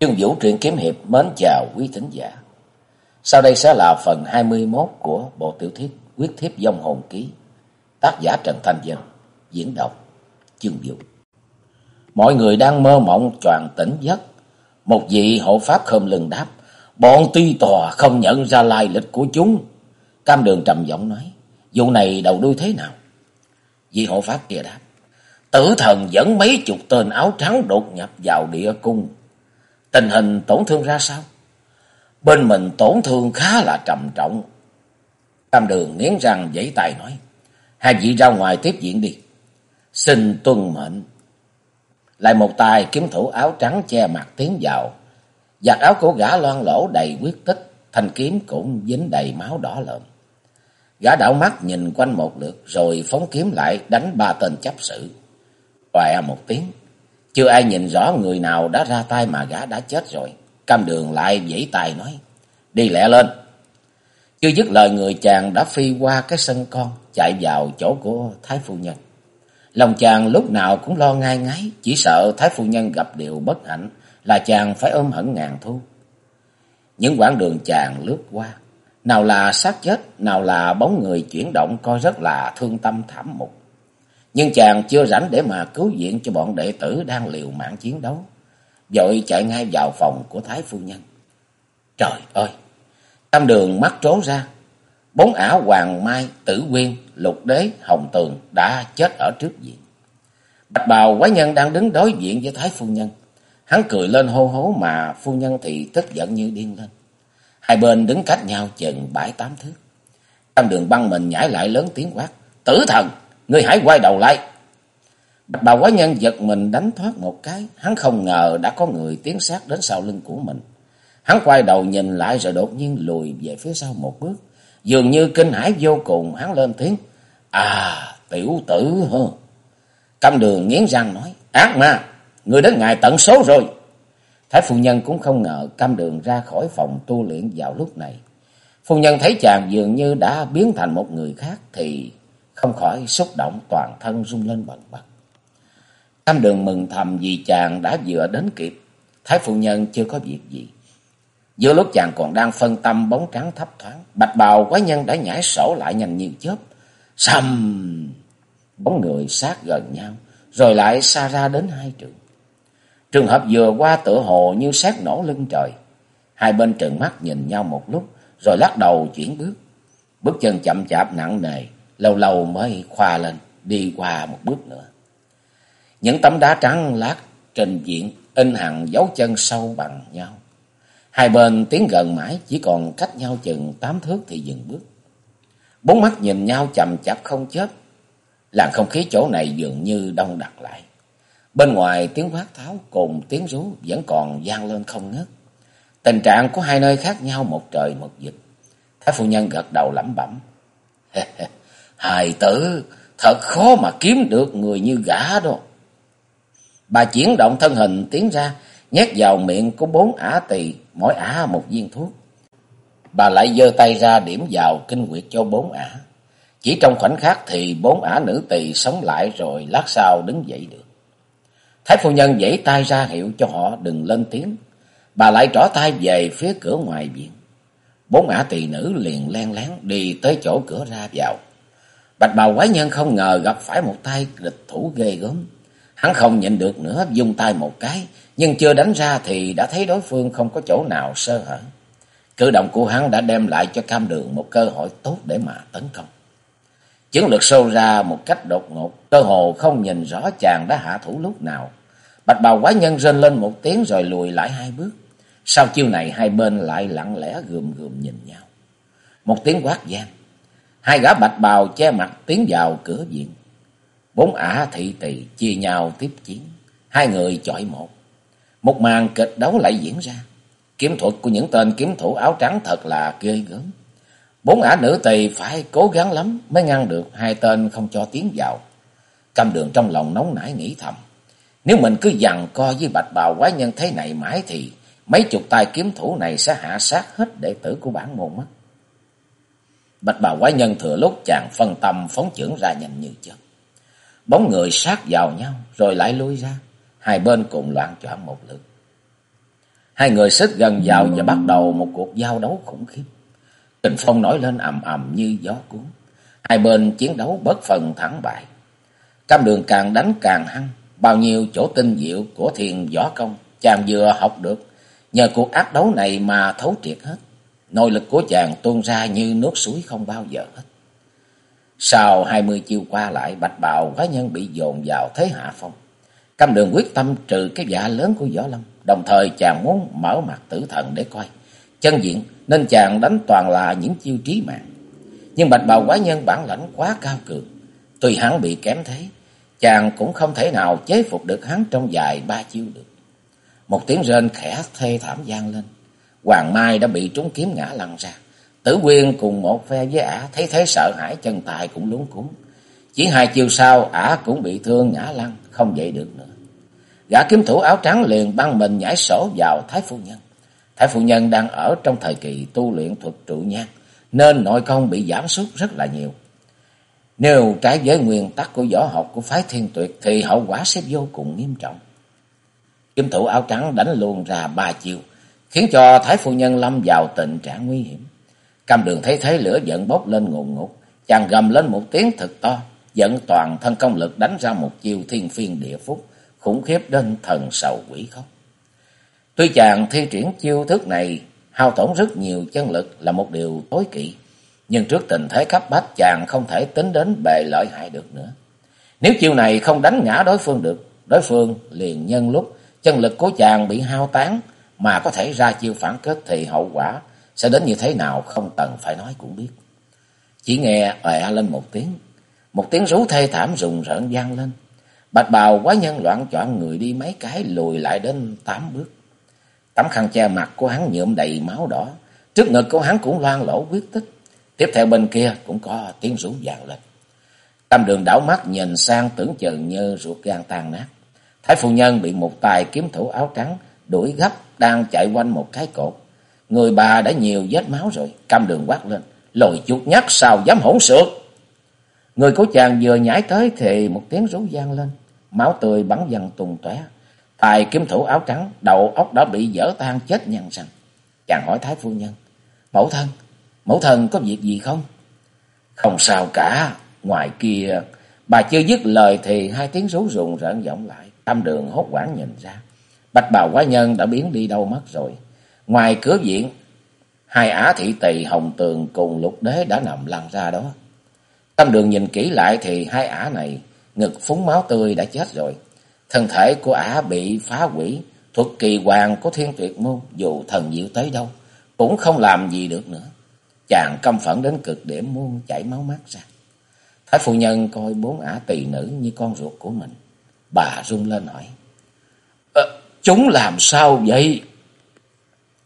Dương Vũ truyện kiếm hiệp mến chào quý thính giả. Sau đây sẽ là phần 21 của bộ tiểu thuyết Quyết thiếp dông hồn ký. Tác giả Trần Thanh Dân, diễn đọc Dương Vũ. Mọi người đang mơ mộng choàng tỉnh giấc. Một vị hộ pháp khom lưng đáp, bọn tuy tòa không nhận ra lai lịch của chúng. Cam đường trầm giọng nói, vụ này đầu đuôi thế nào? Vị hộ pháp kia đáp, tử thần dẫn mấy chục tên áo trắng đột nhập vào địa cung Tình hình tổn thương ra sao? Bên mình tổn thương khá là trầm trọng. Tam đường nghiến răng giấy tay nói. Hai vị ra ngoài tiếp diễn đi. Xin tuân mệnh. Lại một tay kiếm thủ áo trắng che mặt tiến vào. Giặt áo của gã loan lỗ đầy quyết tích. Thanh kiếm cũng dính đầy máu đỏ lợm. Gã đảo mắt nhìn quanh một lượt rồi phóng kiếm lại đánh ba tên chấp sự. Oè một tiếng, chưa ai nhìn rõ người nào đã ra tay mà gã đã chết rồi. Cam đường lại dãy tay nói. Đi lẹ lên. Chưa dứt lời, người chàng đã phi qua cái sân con. Chạy vào chỗ của Thái Phu Nhân. Lòng chàng lúc nào cũng lo ngai ngái. Chỉ sợ Thái Phu Nhân gặp điều bất hạnh. Là chàng phải ôm hận ngàn thu. Những quãng đường chàng lướt qua. Nào là xác chết. Nào là bóng người chuyển động, coi rất là thương tâm thảm mục. Nhưng chàng chưa rảnh để mà cứu viện cho bọn đệ tử đang liều mạng chiến đấu. dội chạy ngay vào phòng của Thái Phu Nhân. Trời ơi! Tam đường mắt trố ra. Bốn ả Hoàng Mai, Tử Quyên, Lục Đế, Hồng Tường đã chết ở trước diện. Bạch bào quái nhân đang đứng đối diện với Thái Phu Nhân. Hắn cười lên hô hố mà Phu Nhân thì tức giận như điên lên. Hai bên đứng cách nhau chừng bãi tám thước. Tam đường băng mình nhảy lại lớn tiếng quát. Tử thần! Ngươi hãy quay đầu lại. Bạch bào quái nhân giật mình đánh thoát một cái. Hắn không ngờ đã có người tiến sát đến sau lưng của mình. Hắn quay đầu nhìn lại rồi đột nhiên lùi về phía sau một bước. Dường như kinh hãi vô cùng hắn lên tiếng. À tiểu tử hơ. Cam đường nghiến răng nói. Ác ma, người đến ngày tận số rồi. Thái phu nhân cũng không ngờ cam đường ra khỏi phòng tu luyện vào lúc này. Phu nhân thấy chàng dường như đã biến thành một người khác thì không khỏi xúc động toàn thân rung lên bần bật. Tam đường mừng thầm vì chàng đã vừa đến kịp, Thái phụ nhân chưa có việc gì. Giữa lúc chàng còn đang phân tâm bóng trắng thấp thoáng, bạch bào quái nhân đã nhảy sổ lại nhanh như chớp. Xăm! Bóng người sát gần nhau, rồi lại xa ra đến hai trường. Trường hợp vừa qua tựa hồ như sát nổ lưng trời. Hai bên trừng mắt nhìn nhau một lúc, rồi lắc đầu chuyển bước. Bước chân chậm chạp nặng nề, lâu lâu mới khoa lên, đi qua một bước nữa. Những tấm đá trắng lát trên diện in hằng dấu chân sâu bằng nhau. Hai bên tiến gần mãi chỉ còn cách nhau chừng tám thước thì dừng bước. Bốn mắt nhìn nhau chầm chạp không chớp Làn không khí chỗ này dường như đông đặc lại. Bên ngoài tiếng quát tháo cùng tiếng rú vẫn còn vang lên không ngớt. Tình trạng của hai nơi khác nhau một trời một vực. Thái phu nhân gật đầu lẩm bẩm. Hài tử, thật khó mà kiếm được người như gã đó. Bà chuyển động thân hình tiến ra, nhét vào miệng của bốn ả tỳ, mỗi ả một viên thuốc. Bà lại giơ tay ra điểm vào kinh quyệt cho bốn ả. Chỉ trong khoảnh khắc thì bốn ả nữ tỳ sống lại rồi lát sau đứng dậy được. Thái phu nhân dãy tay ra hiệu cho họ đừng lên tiếng. Bà lại trỏ tay về phía cửa ngoài viện. Bốn ả tỳ nữ liền len lén đi tới chỗ cửa ra vào. Bạch bào quái nhân không ngờ gặp phải một tay địch thủ ghê gớm. Hắn không nhịn được nữa, dùng tay một cái, nhưng chưa đánh ra thì đã thấy đối phương không có chỗ nào sơ hở. Cử động của hắn đã đem lại cho cam đường một cơ hội tốt để mà tấn công. Chiến lược sâu ra một cách đột ngột, cơ hồ không nhìn rõ chàng đã hạ thủ lúc nào. Bạch bào quái nhân rên lên một tiếng rồi lùi lại hai bước. Sau chiêu này hai bên lại lặng lẽ gườm gườm nhìn nhau. Một tiếng quát gian. Hai gã bạch bào che mặt tiến vào cửa viện. Bốn ả thị tỳ chia nhau tiếp chiến. Hai người chọi một. Một màn kịch đấu lại diễn ra. Kiếm thuật của những tên kiếm thủ áo trắng thật là ghê gớm. Bốn ả nữ tỳ phải cố gắng lắm mới ngăn được hai tên không cho tiến vào. Cầm đường trong lòng nóng nảy nghĩ thầm. Nếu mình cứ dằn co với bạch bào quái nhân thế này mãi thì mấy chục tay kiếm thủ này sẽ hạ sát hết đệ tử của bản môn mất. Bạch bào quái nhân thừa lúc chàng phân tâm phóng trưởng ra nhanh như chớp. Bóng người sát vào nhau, rồi lại lui ra. Hai bên cùng loạn choạng một lượt. Hai người xích gần vào và bắt đầu một cuộc giao đấu khủng khiếp. Kình phong nổi lên ầm ầm như gió cuốn. Hai bên chiến đấu bất phần thắng bại. Cam đường càng đánh càng hăng. Bao nhiêu chỗ tinh diệu của thiền võ công chàng vừa học được. Nhờ cuộc ác đấu này mà thấu triệt hết. Nội lực của chàng tuôn ra như nước suối không bao giờ hết. Sau hai mươi chiêu qua lại, bạch bào quái nhân bị dồn vào thế hạ phong. Cam đường quyết tâm trừ cái dạ lớn của Võ Lâm. Đồng thời chàng muốn mở mặt tử thần để coi. Chân diện nên chàng đánh toàn là những chiêu trí mạng. Nhưng bạch bào quái nhân bản lãnh quá cao cường. Tuy hắn bị kém thế, chàng cũng không thể nào chế phục được hắn trong dài ba chiêu được. Một tiếng rên khẽ thê thảm gian lên. Hoàng Mai đã bị trúng kiếm ngã lăn ra. Tử Quyên cùng một phe với ả thấy thế sợ hãi chân tài cũng lúng cuốn. Chỉ hai chiều sau ả cũng bị thương ngã lăn, không dậy được nữa. Gã kiếm thủ áo trắng liền băng mình nhảy sổ vào Thái Phu Nhân. Thái Phu Nhân đang ở trong thời kỳ tu luyện thuật trụ nhang, nên nội công bị giảm sút rất là nhiều. Nếu trái với nguyên tắc của võ học của phái thiên tuyệt thì hậu quả sẽ vô cùng nghiêm trọng. Kiếm thủ áo trắng đánh luôn ra ba chiều, khiến cho Thái Phu Nhân lâm vào tình trạng nguy hiểm. Cam đường thấy thế lửa giận bốc lên ngùn ngụt, chàng gầm lên một tiếng thật to, dẫn toàn thân công lực đánh ra một chiêu thiên phiên địa phúc, khủng khiếp đến thần sầu quỷ khóc. Tuy chàng thi triển chiêu thức này hao tổn rất nhiều chân lực là một điều tối kỵ, nhưng trước tình thế cấp bách chàng không thể tính đến bề lợi hại được nữa. Nếu chiêu này không đánh ngã đối phương được, đối phương liền nhân lúc chân lực của chàng bị hao tán mà có thể ra chiêu phản kết thì hậu quả sẽ đến như thế nào không cần phải nói cũng biết. Chỉ nghe ọe lên một tiếng, một tiếng rú thê thảm rùng rợn vang lên. Bạch bào quá nhân loạn chọn người đi mấy cái lùi lại đến tám bước. Tấm khăn che mặt của hắn nhuộm đầy máu đỏ, trước ngực của hắn cũng loang lỗ huyết tích. Tiếp theo bên kia cũng có tiếng rú vang lên. Tâm đường đảo mắt nhìn sang tưởng chừng như ruột gan tan nát. Thái phu nhân bị một tài kiếm thủ áo trắng đuổi gấp đang chạy quanh một cái cột. Người bà đã nhiều vết máu rồi, cam đường quát lên. Lồi chuột nhắc sao dám hỗn xược. Người của chàng vừa nhảy tới thì một tiếng rú vang lên. Máu tươi bắn văng tung tóe. Tài kiếm thủ áo trắng, đầu óc đã bị dở tan chết nhăn răng. Chàng hỏi Thái phu nhân. Mẫu thân, mẫu thân có việc gì không? Không sao cả. Ngoài kia, bà chưa dứt lời thì hai tiếng rú rụng rợn vọng lại. Tam đường hốt quảng nhìn ra. Bạch bào quá nhân đã biến đi đâu mất rồi. Ngoài cửa viện, hai ả thị tỳ hồng tường cùng lục đế đã nằm lăn ra đó. Tâm đường nhìn kỹ lại thì hai ả này ngực phúng máu tươi đã chết rồi. Thân thể của ả bị phá hủy, thuật kỳ hoàng của thiên tuyệt môn dù thần diệu tới đâu cũng không làm gì được nữa. Chàng căm phẫn đến cực điểm muốn chảy máu mắt ra. Thái phu nhân coi bốn ả tỳ nữ như con ruột của mình. Bà rung lên hỏi. Ờ, chúng làm sao vậy?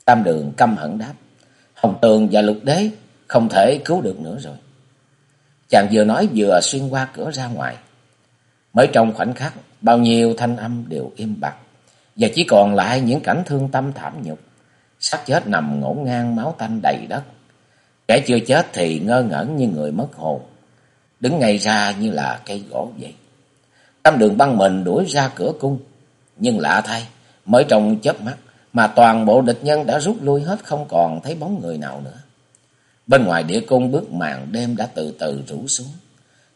Tam đường căm hận đáp. Hồng Tường và Lục Đế không thể cứu được nữa rồi. Chàng vừa nói vừa xuyên qua cửa ra ngoài. Mới trong khoảnh khắc, bao nhiêu thanh âm đều im bặt. Và chỉ còn lại những cảnh thương tâm thảm nhục. xác chết nằm ngổn ngang máu tanh đầy đất. Kẻ chưa chết thì ngơ ngẩn như người mất hồn. Đứng ngay ra như là cây gỗ vậy. Tam đường băng mình đuổi ra cửa cung. Nhưng lạ thay, mới trong chớp mắt, mà toàn bộ địch nhân đã rút lui hết không còn thấy bóng người nào nữa. Bên ngoài địa cung bước màn đêm đã từ từ rủ xuống.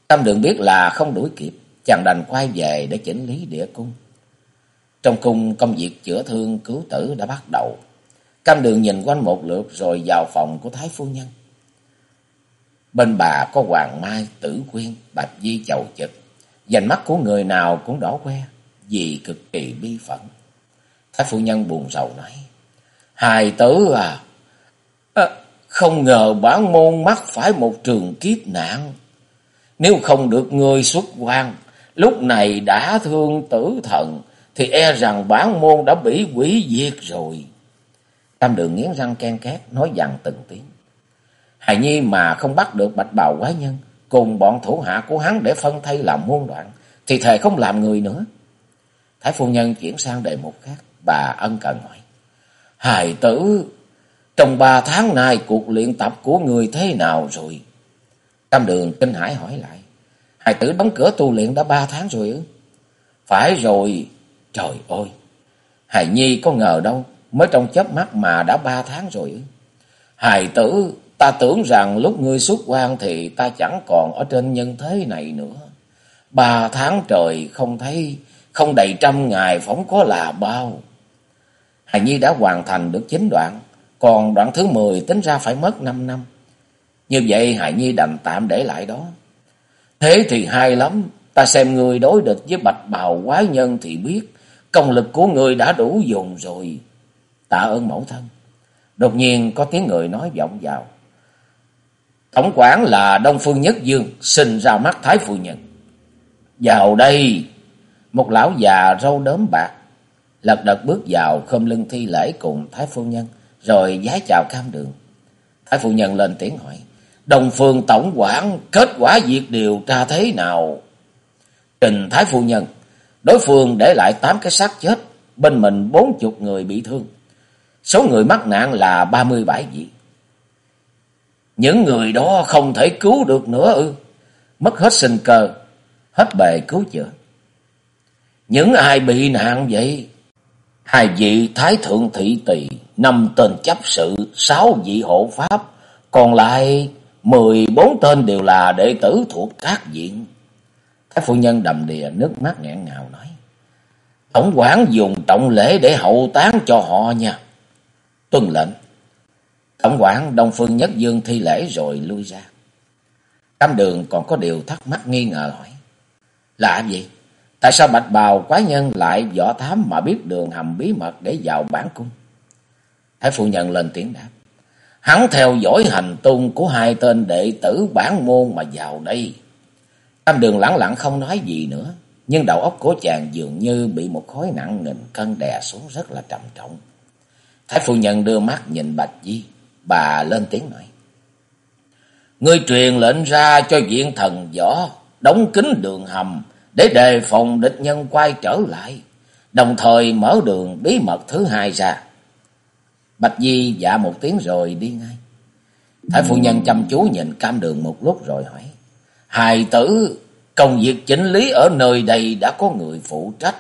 Tâm đường biết là không đuổi kịp, chàng đành quay về để chỉnh lý địa cung. Trong cung công việc chữa thương cứu tử đã bắt đầu. Cam đường nhìn quanh một lượt rồi vào phòng của Thái Phu Nhân. Bên bà có Hoàng Mai, Tử Quyên, Bạch Di chầu chực. Dành mắt của người nào cũng đỏ que, vì cực kỳ bi phận. Thái phu nhân buồn rầu nói. Hài tử à, à, không ngờ bản môn mắc phải một trường kiếp nạn. Nếu không được người xuất quan, lúc này đã thương tử thần, thì e rằng bản môn đã bị quỷ diệt rồi. Tam đường nghiến răng ken két, nói dằn từng tiếng. Hài nhi mà không bắt được bạch bào quái nhân, cùng bọn thủ hạ của hắn để phân thay làm muôn đoạn, thì thề không làm người nữa. Thái phu nhân chuyển sang đề mục khác. Bà ân cần hỏi. Hài tử, trong ba tháng nay cuộc luyện tập của người thế nào rồi? Tam đường kinh hải hỏi lại. Hài tử đóng cửa tu luyện đã ba tháng rồi ư? Phải rồi, trời ơi! Hài nhi có ngờ đâu, mới trong chớp mắt mà đã ba tháng rồi. Hài tử, ta tưởng rằng lúc ngươi xuất quan thì ta chẳng còn ở trên nhân thế này nữa. Ba tháng trời không thấy, không đầy trăm ngày phóng có là bao. Hài Nhi đã hoàn thành được chín đoạn, còn đoạn thứ mười tính ra phải mất năm năm. Như vậy Hài Nhi đành tạm để lại đó. Thế thì hay lắm, ta xem người đối địch với bạch bào quái nhân thì biết, công lực của người đã đủ dùng rồi. Tạ ơn mẫu thân. Đột nhiên có tiếng người nói vọng vào. Tổng quản là Đông Phương Nhất Dương, sinh ra mắt Thái Phu Nhân. Vào đây, một lão già râu đốm bạc, lật đật bước vào khom lưng thi lễ cùng Thái Phu Nhân, rồi giái chào cam đường. Thái Phu Nhân lên tiếng hỏi, Đồng Phương Tổng quản kết quả việc điều tra thế nào? Trình Thái Phu Nhân, đối phương để lại tám cái xác chết, bên mình bốn chục người bị thương. Số người mắc nạn là ba mươi bảy vị. Những người đó không thể cứu được nữa ư. Mất hết sinh cơ, hết bề cứu chữa. Những ai bị nạn vậy? Hai vị Thái Thượng Thị Tỳ, năm tên chấp sự, sáu vị hộ pháp, còn lại mười bốn tên đều là đệ tử thuộc các viện. các phu nhân đầm đìa nước mắt nghẹn ngào nói. Tổng quản dùng trọng lễ để hậu táng cho họ nha. Tuân lệnh. Tổng quản Đông Phương Nhất Dương thi lễ rồi lui ra. Cam đường còn có điều thắc mắc nghi ngờ hỏi. Là gì? Tại sao bạch bào quái nhân lại võ thám mà biết đường hầm bí mật để vào bản cung? Thái phu nhân lên tiếng đáp. Hắn theo dõi hành tung của hai tên đệ tử bản môn mà vào đây. Tam đường lặng lặng không nói gì nữa. Nhưng đầu óc của chàng dường như bị một khối nặng nghìn cân đè xuống rất là trầm trọng. Thái phu nhân đưa mắt nhìn Bạch Di. Bà lên tiếng nói. Ngươi truyền lệnh ra cho viện thần võ. Đóng kín đường hầm. Để đề phòng địch nhân quay trở lại. Đồng thời mở đường bí mật thứ hai ra. Bạch Di dạ một tiếng rồi đi ngay. Thái phu nhân chăm chú nhìn cam đường một lúc rồi hỏi. Hài tử, công việc chính lý ở nơi đây đã có người phụ trách.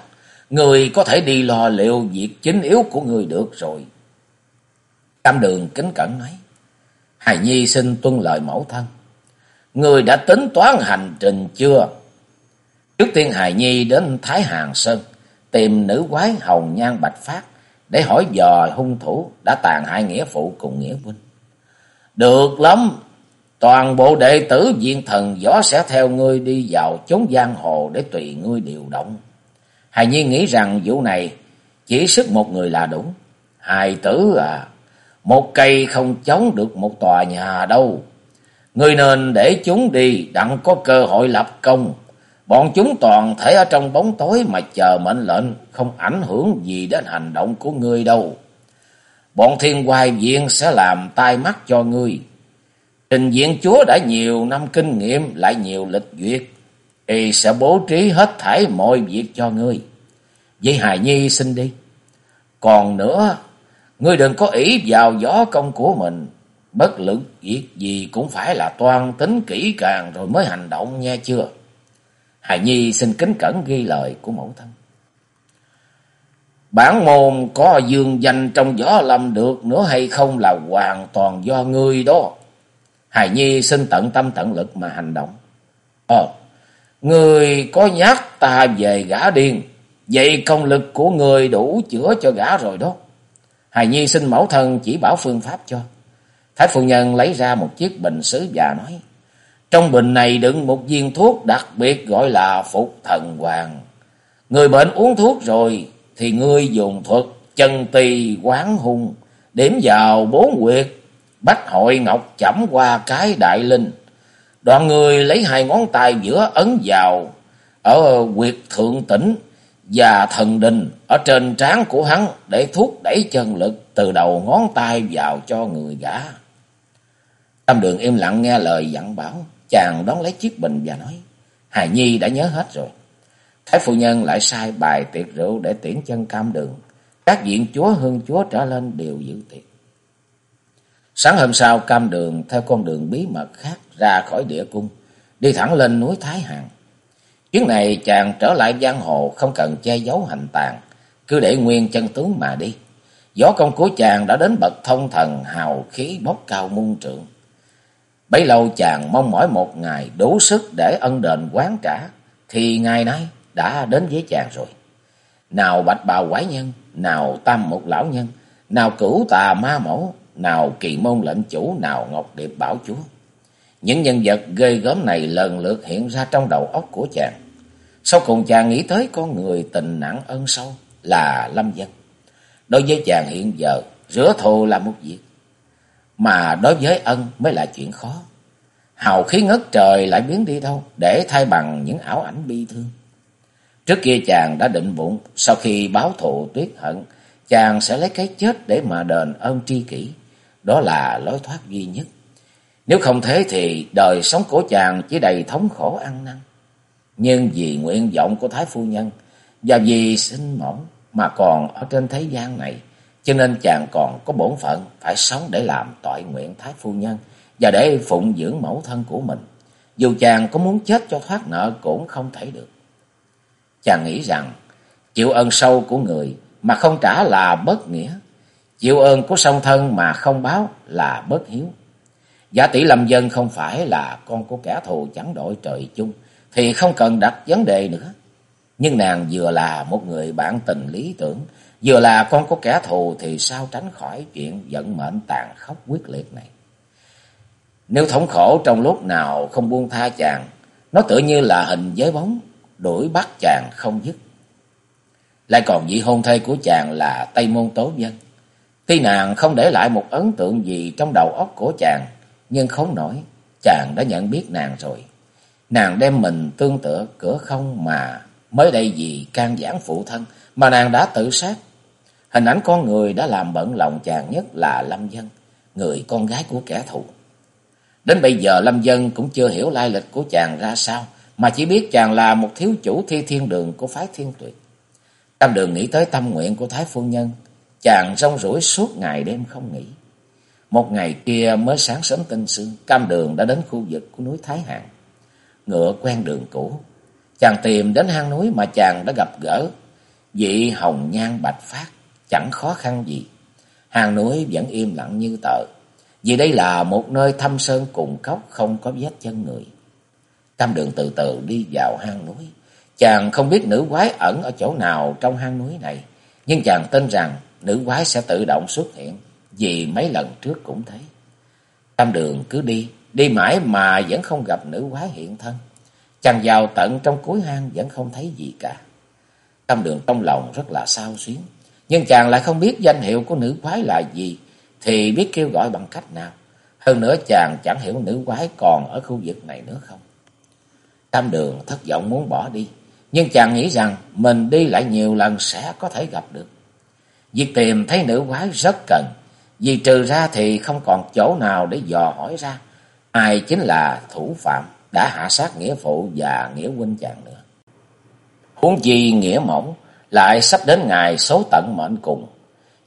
Người có thể đi lo liệu việc chính yếu của người được rồi. Cam đường kính cẩn nói. Hài Nhi xin tuân lời mẫu thân. Người đã tính toán hành trình chưa? Trước tiên Hài Nhi đến Thái Hàng Sơn, tìm nữ quái hồng nhan bạch phát, để hỏi dò hung thủ đã tàn hại nghĩa phụ cùng nghĩa huynh. Được lắm, toàn bộ đệ tử viên thần gió sẽ theo ngươi đi vào chốn giang hồ để tùy ngươi điều động. Hài Nhi nghĩ rằng vụ này chỉ sức một người là đúng. Hài tử à, một cây không chống được một tòa nhà đâu. Ngươi nên để chúng đi đặng có cơ hội lập công. Bọn chúng toàn thể ở trong bóng tối mà chờ mệnh lệnh, không ảnh hưởng gì đến hành động của ngươi đâu. Bọn thiên hoài viện sẽ làm tai mắt cho ngươi. Trình diện chúa đã nhiều năm kinh nghiệm, lại nhiều lịch duyệt, y sẽ bố trí hết thảy mọi việc cho ngươi. Vậy Hài Nhi xin đi. Còn nữa, ngươi đừng có ý vào gió công của mình. Bất lực việc gì cũng phải là toan tính kỹ càng rồi mới hành động nha chưa. Hài Nhi xin kính cẩn ghi lời của mẫu thân. Bản môn có dương danh trong gió lâm được nữa hay không là hoàn toàn do ngươi đó. Hài Nhi xin tận tâm tận lực mà hành động. Ờ, ngươi có nhắc ta về gã điên, vậy công lực của ngươi đủ chữa cho gã rồi đó. Hài Nhi xin mẫu thân chỉ bảo phương pháp cho. Thái phu nhân lấy ra một chiếc bình sứ và nói. Trong bình này đựng một viên thuốc đặc biệt gọi là phục thần hoàng. Người bệnh uống thuốc rồi thì ngươi dùng thuật chân tì quán hung, điểm vào bốn quyệt, bách hội ngọc chẩm qua cái đại linh. đoạn người lấy hai ngón tay giữa ấn vào ở quyệt thượng tỉnh và thần đình ở trên trán của hắn để thúc đẩy chân lực từ đầu ngón tay vào cho người gã. Tam đường im lặng nghe lời dặn bảo, chàng đón lấy chiếc bình và nói, Hài Nhi đã nhớ hết rồi. Thái phu nhân lại sai bài tiệc rượu để tiễn chân cam đường. Các diện chúa hương chúa trở lên đều giữ tiệc. Sáng hôm sau cam đường theo con đường bí mật khác ra khỏi địa cung, đi thẳng lên núi Thái Hàn. Chuyến này chàng trở lại giang hồ không cần che giấu hành tàn, cứ để nguyên chân tướng mà đi. Võ công của chàng đã đến bậc thông thần hào khí bốc cao muôn trượng. Bấy lâu chàng mong mỏi một ngày đủ sức để ân đền quán trả, thì ngày nay đã đến với chàng rồi. Nào bạch bào quái nhân, nào tam một lão nhân, nào cửu tà ma mẫu, nào kỳ môn lệnh chủ, nào ngọc điệp bảo chúa. Những nhân vật ghê gớm này lần lượt hiện ra trong đầu óc của chàng. Sau cùng chàng nghĩ tới con người tình nặng ân sâu là Lâm Dân. Đối với chàng hiện giờ, rửa thù là một việc. Mà đối với ân mới là chuyện khó. Hào khí ngất trời lại biến đi đâu để thay bằng những ảo ảnh bi thương. Trước kia chàng đã định bụng, sau khi báo thù tuyết hận, chàng sẽ lấy cái chết để mà đền ơn tri kỷ. Đó là lối thoát duy nhất. Nếu không thế thì đời sống của chàng chỉ đầy thống khổ ăn năn. Nhưng vì nguyện vọng của Thái Phu Nhân và vì sinh mỏng mà còn ở trên thế gian này, cho nên chàng còn có bổn phận phải sống để làm tội nguyện Thái Phu Nhân và để phụng dưỡng mẫu thân của mình. Dù chàng có muốn chết cho thoát nợ cũng không thể được. Chàng nghĩ rằng chịu ơn sâu của người mà không trả là bất nghĩa. Chịu ơn của song thân mà không báo là bất hiếu. Giả tỷ lâm dân không phải là con của kẻ thù chẳng đổi trời chung thì không cần đặt vấn đề nữa. Nhưng nàng vừa là một người bạn tình lý tưởng, vừa là con có kẻ thù thì sao tránh khỏi chuyện vận mệnh tàn khốc quyết liệt này. Nếu thống khổ trong lúc nào không buông tha chàng, nó tự như là hình giấy bóng, đuổi bắt chàng không dứt. Lại còn vị hôn thê của chàng là Tây Môn Tố Dân. Tuy nàng không để lại một ấn tượng gì trong đầu óc của chàng, nhưng không nổi, chàng đã nhận biết nàng rồi. Nàng đem mình tương tựa cửa không mà mới đây vì can giảng phụ thân mà nàng đã tự sát. Hình ảnh con người đã làm bận lòng chàng nhất là Lâm Dân, người con gái của kẻ thù. Đến bây giờ Lâm Dân cũng chưa hiểu lai lịch của chàng ra sao, mà chỉ biết chàng là một thiếu chủ thi thiên đường của phái thiên tuyệt. Tam đường nghĩ tới tâm nguyện của Thái Phu Nhân, chàng rong rủi suốt ngày đêm không nghỉ. Một ngày kia mới sáng sớm tinh sương, cam đường đã đến khu vực của núi Thái Hạng. Ngựa quen đường cũ, chàng tìm đến hang núi mà chàng đã gặp gỡ. Vị hồng nhan bạch phát, chẳng khó khăn gì. Hang núi vẫn im lặng như tờ, vì đây là một nơi thâm sơn cùng cốc không có vết chân người. tam đường từ từ đi vào hang núi. Chàng không biết nữ quái ẩn ở chỗ nào trong hang núi này, nhưng chàng tin rằng nữ quái sẽ tự động xuất hiện, vì mấy lần trước cũng thế. Tam đường cứ đi, đi mãi mà vẫn không gặp nữ quái hiện thân. Chàng vào tận trong cuối hang vẫn không thấy gì cả. Tam đường trong lòng rất là sao xuyến, nhưng chàng lại không biết danh hiệu của nữ quái là gì, thì biết kêu gọi bằng cách nào. Hơn nữa chàng chẳng hiểu nữ quái còn ở khu vực này nữa không. Tam đường thất vọng muốn bỏ đi, nhưng chàng nghĩ rằng mình đi lại nhiều lần sẽ có thể gặp được. Việc tìm thấy nữ quái rất cần, vì trừ ra thì không còn chỗ nào để dò hỏi ra. Ai chính là thủ phạm đã hạ sát nghĩa phụ và nghĩa huynh chàng nữa. Huống chi nghĩa mỏng lại sắp đến ngày số tận mệnh cùng.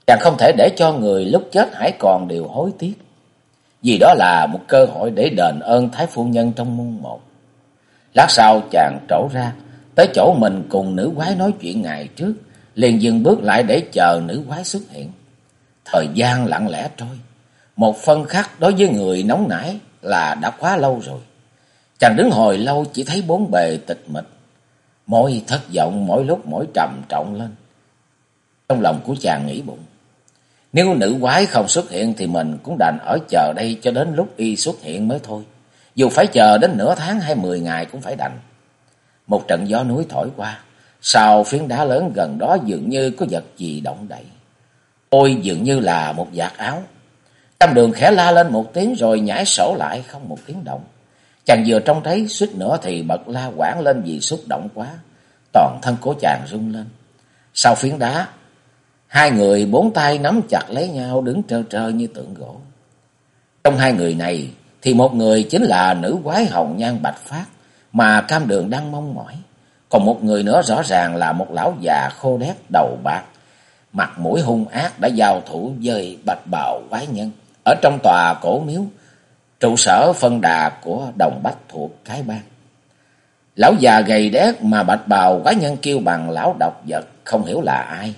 Chàng không thể để cho người lúc chết hãy còn điều hối tiếc. Vì đó là một cơ hội để đền ơn Thái Phu Nhân trong môn một. Lát sau chàng trổ ra, tới chỗ mình cùng nữ quái nói chuyện ngày trước, liền dừng bước lại để chờ nữ quái xuất hiện. Thời gian lặng lẽ trôi, một phân khắc đối với người nóng nảy là đã quá lâu rồi. Chàng đứng hồi lâu chỉ thấy bốn bề tịch mịch, mỗi thất vọng mỗi lúc mỗi trầm trọng lên. Trong lòng của chàng nghĩ bụng, nếu nữ quái không xuất hiện thì mình cũng đành ở chờ đây cho đến lúc y xuất hiện mới thôi. Dù phải chờ đến nửa tháng hay mười ngày cũng phải đành. Một trận gió núi thổi qua, sau phiến đá lớn gần đó dường như có vật gì động đậy. Ôi dường như là một vạt áo. Tam đường khẽ la lên một tiếng rồi nhảy sổ lại không một tiếng động. Chàng vừa trông thấy suýt nữa thì bật la quảng lên vì xúc động quá. Toàn thân của chàng rung lên. Sau phiến đá, hai người bốn tay nắm chặt lấy nhau đứng trơ trơ như tượng gỗ. Trong hai người này thì một người chính là nữ quái hồng nhan bạch phát mà cam đường đang mong mỏi. Còn một người nữa rõ ràng là một lão già khô đét đầu bạc, mặt mũi hung ác đã giao thủ với bạch bào quái nhân ở trong tòa cổ miếu, trụ sở phân đà của đồng bách thuộc cái bang. Lão già gầy đét mà bạch bào quái nhân kêu bằng lão độc vật không hiểu là ai.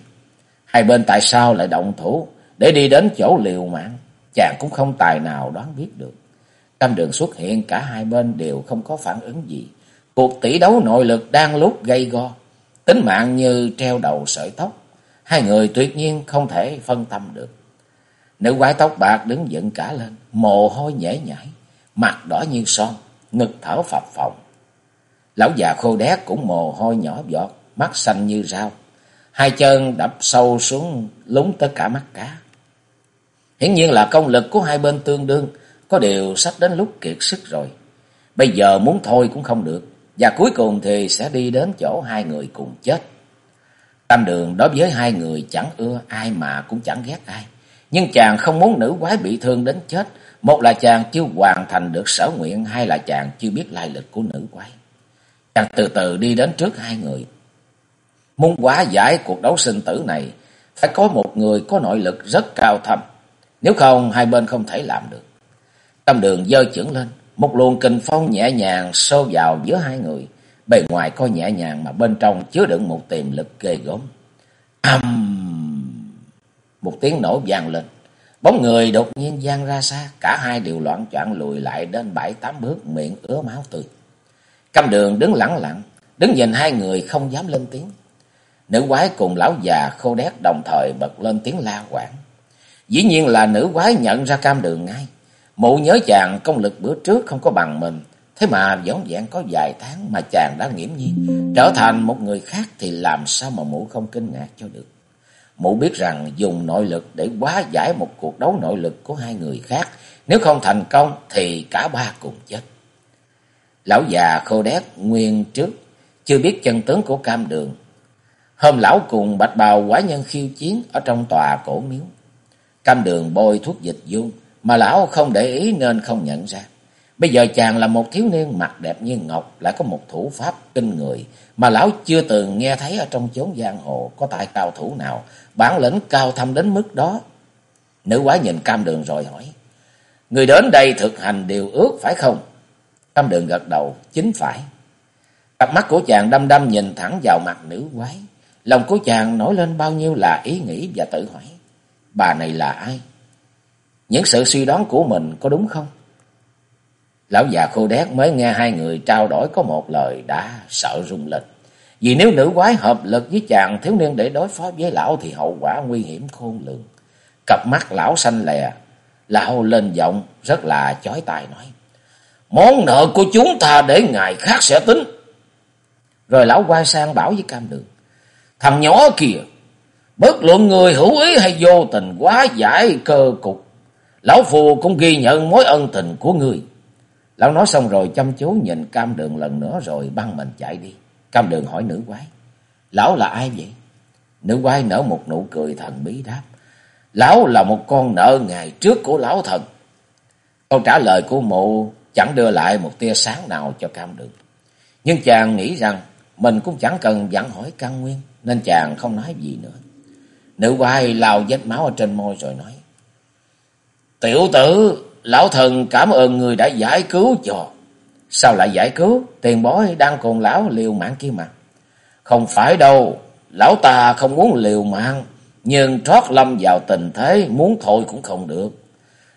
Hai bên tại sao lại động thủ để đi đến chỗ liều mạng, chàng cũng không tài nào đoán biết được. Cam đường xuất hiện cả hai bên đều không có phản ứng gì. Cuộc tỷ đấu nội lực đang lúc gây go, tính mạng như treo đầu sợi tóc. Hai người tuyệt nhiên không thể phân tâm được. Nữ quái tóc bạc đứng dựng cả lên, mồ hôi nhễ nhảy, mặt đỏ như son, ngực thở phập phồng. Lão già khô đét cũng mồ hôi nhỏ giọt, mắt xanh như rau. Hai chân đập sâu xuống lúng tới cả mắt cá. Hiển nhiên là công lực của hai bên tương đương, có điều sắp đến lúc kiệt sức rồi. Bây giờ muốn thôi cũng không được, và cuối cùng thì sẽ đi đến chỗ hai người cùng chết. Tam đường đối với hai người chẳng ưa ai mà cũng chẳng ghét ai. Nhưng chàng không muốn nữ quái bị thương đến chết. Một là chàng chưa hoàn thành được sở nguyện, hai là chàng chưa biết lai lịch của nữ quái. Chàng từ từ đi đến trước hai người. Muốn quá giải cuộc đấu sinh tử này, phải có một người có nội lực rất cao thâm. Nếu không, hai bên không thể làm được. Tâm đường dơ chưởng lên, một luồng kinh phong nhẹ nhàng xô vào giữa hai người. Bề ngoài coi nhẹ nhàng mà bên trong chứa đựng một tiềm lực ghê gớm. Âm! Một tiếng nổ vang lên. Bóng người đột nhiên giang ra xa, cả hai đều loạn choạng lùi lại đến bảy tám bước miệng ứa máu tươi. Cam đường đứng lặng lặng, đứng nhìn hai người không dám lên tiếng. Nữ quái cùng lão già khô đét đồng thời bật lên tiếng la quảng. Dĩ nhiên là nữ quái nhận ra cam đường ngay. Mụ nhớ chàng công lực bữa trước không có bằng mình. Thế mà giống dạng có vài tháng mà chàng đã nghiễm nhiên. Trở thành một người khác thì làm sao mà mụ không kinh ngạc cho được. Mụ biết rằng dùng nội lực để quá giải một cuộc đấu nội lực của hai người khác. Nếu không thành công thì cả ba cùng chết. Lão già khô đét nguyên trước, chưa biết chân tướng của cam đường. Hôm lão cùng bạch bào quả nhân khiêu chiến ở trong tòa cổ miếu. Cam đường bôi thuốc dịch dung mà lão không để ý nên không nhận ra. Bây giờ chàng là một thiếu niên mặt đẹp như ngọc, lại có một thủ pháp kinh người mà lão chưa từng nghe thấy ở trong chốn giang hồ có tài cao thủ nào, bản lĩnh cao thâm đến mức đó. Nữ quái nhìn cam đường rồi hỏi, Người đến đây thực hành điều ước phải không? Cam đường gật đầu, chính phải. Cặp mắt của chàng đăm đăm nhìn thẳng vào mặt nữ quái. Lòng của chàng nổi lên bao nhiêu là ý nghĩ và tự hỏi. Bà này là ai? Những sự suy đoán của mình có đúng không? Lão già khô đét mới nghe hai người trao đổi có một lời đã sợ rung lên. Vì nếu nữ quái hợp lực với chàng thiếu niên để đối phó với lão thì hậu quả nguy hiểm khôn lường. Cặp mắt lão xanh lè, lão lên giọng rất là chói tai nói. Món nợ của chúng ta để ngày khác sẽ tính. Rồi lão quay sang bảo với cam đường. Thằng nhỏ kìa, bất luận người hữu ý hay vô tình quá giải cơ cục. Lão phù cũng ghi nhận mối ân tình của người. Lão nói xong rồi chăm chú nhìn cam đường lần nữa rồi băng mình chạy đi. Cam đường hỏi nữ quái. Lão là ai vậy? Nữ quái nở một nụ cười thần bí đáp. Lão là một con nợ ngày trước của lão thần. Câu trả lời của mụ chẳng đưa lại một tia sáng nào cho cam đường. Nhưng chàng nghĩ rằng mình cũng chẳng cần dặn hỏi căn nguyên, nên chàng không nói gì nữa. Nữ quái lao vết máu ở trên môi rồi nói. Tiểu tử, lão thần cảm ơn người đã giải cứu cho. Sao lại giải cứu? Tiền bối đang cùng lão liều mạng kia mà. Không phải đâu, lão ta không muốn liều mạng, nhưng trót lâm vào tình thế muốn thôi cũng không được.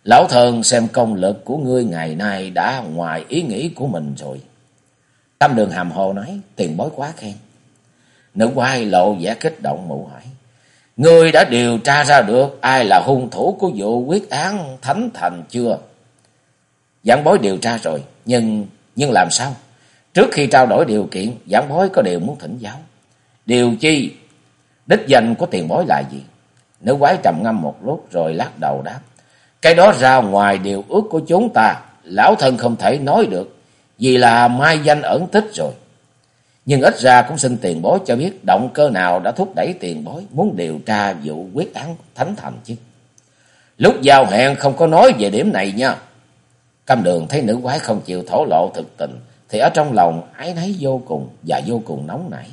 Lão thần xem công lực của ngươi ngày nay đã ngoài ý nghĩ của mình rồi. Tâm đường hàm hồ nói, tiền bối quá khen. Nữ quay lộ vẻ kích động mụ hỏi. Ngươi đã điều tra ra được ai là hung thủ của vụ quyết án thánh thành chưa? Giảng bối điều tra rồi, nhưng nhưng làm sao? Trước khi trao đổi điều kiện, giảng bối có điều muốn thỉnh giáo. Điều chi? Đích danh của tiền bối là gì? Nữ quái trầm ngâm một lúc rồi lắc đầu đáp. Cái đó ra ngoài điều ước của chúng ta, lão thân không thể nói được, vì là mai danh ẩn tích rồi. Nhưng ít ra cũng xin tiền bối cho biết động cơ nào đã thúc đẩy tiền bối muốn điều tra vụ quyết án thánh thành chứ. Lúc giao hẹn không có nói về điểm này nha. Cam đường thấy nữ quái không chịu thổ lộ thực tình, thì ở trong lòng ái nấy vô cùng và vô cùng nóng nảy.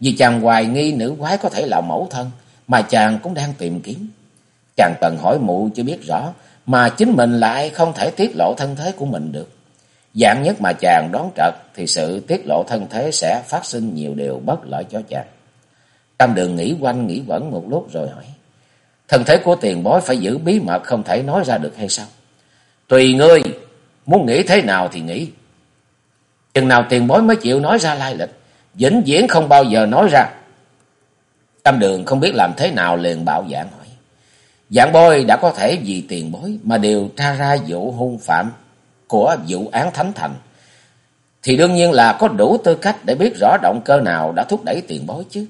Vì chàng hoài nghi nữ quái có thể là mẫu thân, mà chàng cũng đang tìm kiếm. Chàng cần hỏi mụ chưa biết rõ, mà chính mình lại không thể tiết lộ thân thế của mình được. Dạng nhất mà chàng đón trật thì sự tiết lộ thân thế sẽ phát sinh nhiều điều bất lợi cho chàng. Tam đường nghĩ quanh nghĩ vẫn một lúc rồi hỏi. Thân thế của tiền bối phải giữ bí mật không thể nói ra được hay sao? Tùy ngươi, muốn nghĩ thế nào thì nghĩ. Chừng nào tiền bối mới chịu nói ra lai lịch, vĩnh viễn không bao giờ nói ra. Tam đường không biết làm thế nào liền bạo dạng hỏi. Dạng bôi đã có thể vì tiền bối mà điều tra ra vụ hung phạm của vụ án Thánh Thành. Thì đương nhiên là có đủ tư cách để biết rõ động cơ nào đã thúc đẩy tiền bối chứ.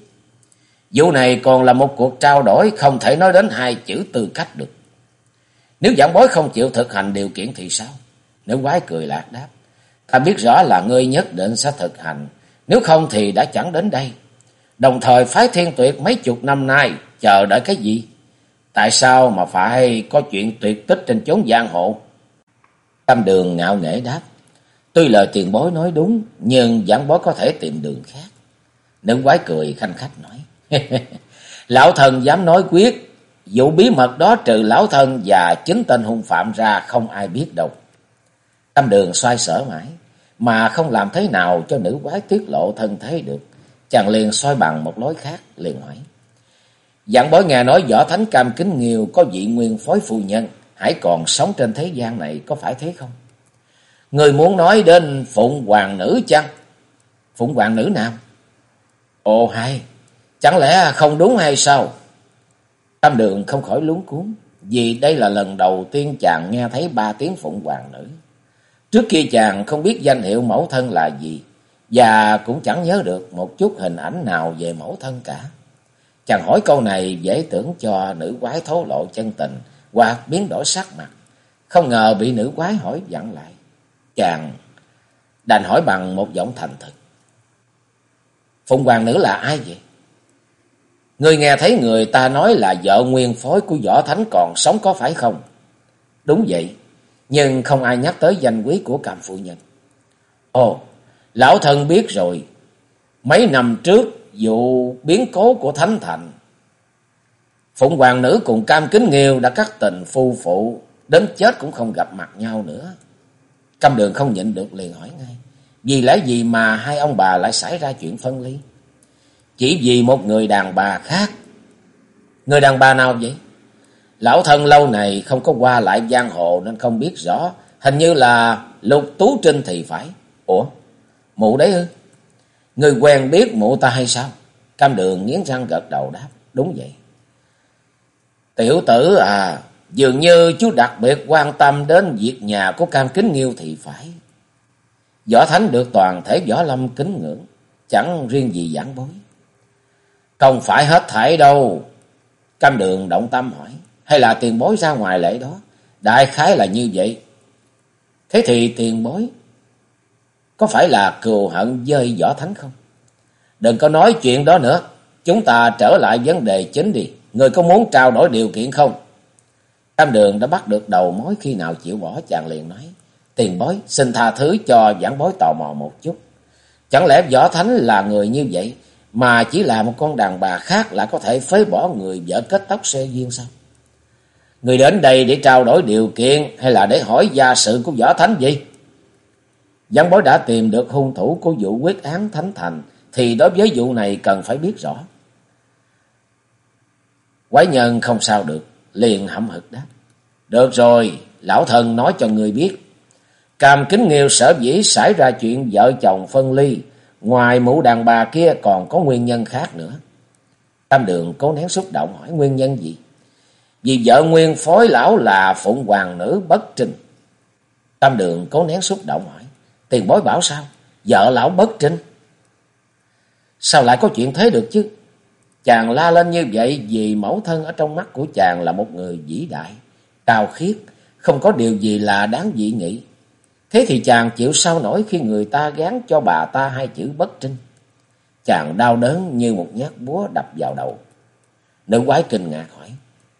Vụ này còn là một cuộc trao đổi không thể nói đến hai chữ tư cách được. Nếu giảng bối không chịu thực hành điều kiện thì sao? Nếu quái cười lạc đáp. Ta biết rõ là ngươi nhất định sẽ thực hành. Nếu không thì đã chẳng đến đây. Đồng thời phái thiên tuyệt mấy chục năm nay chờ đợi cái gì? Tại sao mà phải có chuyện tuyệt tích trên chốn giang hồ? Tâm đường ngạo nghễ đáp. Tuy lời tiền bối nói đúng, nhưng giảng bối có thể tìm đường khác. Nữ quái cười khanh khách nói. lão thần dám nói quyết, vụ bí mật đó trừ lão thần và chính tên hung phạm ra không ai biết đâu. Tâm đường xoay sở mãi, mà không làm thế nào cho nữ quái tiết lộ thân thế được. Chàng liền xoay bằng một lối khác, liền hỏi. Dạng bối nghe nói võ thánh cam kính nghiêu có vị nguyên phối phu nhân, hãy còn sống trên thế gian này có phải thế không? Người muốn nói đến phụng hoàng nữ chăng? Phụng hoàng nữ nào? Ồ hay, chẳng lẽ không đúng hay sao? Tam đường không khỏi lúng cuốn, vì đây là lần đầu tiên chàng nghe thấy ba tiếng phụng hoàng nữ. Trước kia chàng không biết danh hiệu mẫu thân là gì, và cũng chẳng nhớ được một chút hình ảnh nào về mẫu thân cả. Chàng hỏi câu này dễ tưởng cho nữ quái thấu lộ chân tình hoặc biến đổi sắc mặt. Không ngờ bị nữ quái hỏi dặn lại. Chàng đành hỏi bằng một giọng thành thực. Phụng hoàng nữ là ai vậy? Người nghe thấy người ta nói là vợ nguyên phối của võ thánh còn sống có phải không? Đúng vậy, nhưng không ai nhắc tới danh quý của càm phụ nhân. Ồ, lão thân biết rồi. Mấy năm trước, vụ biến cố của Thánh Thành. Phụng hoàng nữ cùng Cam Kính Nghiêu đã cắt tình phu phụ, đến chết cũng không gặp mặt nhau nữa. Cam đường không nhịn được liền hỏi ngay. Vì lẽ gì mà hai ông bà lại xảy ra chuyện phân ly? Chỉ vì một người đàn bà khác. Người đàn bà nào vậy? Lão thân lâu này không có qua lại giang hồ nên không biết rõ. Hình như là Lục Tú Trinh thì phải. Ủa? Mụ đấy ư? Người quen biết mụ ta hay sao? Cam đường nghiến răng gật đầu đáp. Đúng vậy. Tiểu tử à, dường như chú đặc biệt quan tâm đến việc nhà của Cam Kính Nghiêu thì phải. Võ Thánh được toàn thể võ lâm kính ngưỡng, chẳng riêng gì giảng bối. Không phải hết thảy đâu. Cam đường động tâm hỏi, hay là tiền bối ra ngoài lễ đó? Đại khái là như vậy. Thế thì tiền bối có phải là cừu hận dơi võ thánh không? Đừng có nói chuyện đó nữa. Chúng ta trở lại vấn đề chính đi. Người có muốn trao đổi điều kiện không? Tam đường đã bắt được đầu mối khi nào chịu bỏ chàng liền nói. Tiền bối xin tha thứ cho giảng bối tò mò một chút. Chẳng lẽ võ thánh là người như vậy mà chỉ là một con đàn bà khác lại có thể phế bỏ người vợ kết tóc xe duyên sao? Người đến đây để trao đổi điều kiện hay là để hỏi gia sự của võ thánh gì? Giảng bối đã tìm được hung thủ của vụ quyết án Thánh Thành, thì đối với vụ này cần phải biết rõ. Quái nhân không sao được, liền hậm hực đáp. Được rồi, lão thần nói cho người biết. Cam kính nghiêu sở dĩ xảy ra chuyện vợ chồng phân ly, ngoài mụ đàn bà kia còn có nguyên nhân khác nữa. Tam đường cố nén xúc động hỏi nguyên nhân gì? Vì vợ nguyên phối lão là phụng hoàng nữ bất trinh. Tam đường cố nén xúc động hỏi. Tiền bối bảo sao? Vợ lão bất trinh. Sao lại có chuyện thế được chứ? Chàng la lên như vậy vì mẫu thân ở trong mắt của chàng là một người vĩ đại, cao khiết, không có điều gì là đáng dị nghị. Thế thì chàng chịu sao nổi khi người ta gán cho bà ta hai chữ bất trinh. Chàng đau đớn như một nhát búa đập vào đầu. Nữ quái kinh ngạc hỏi.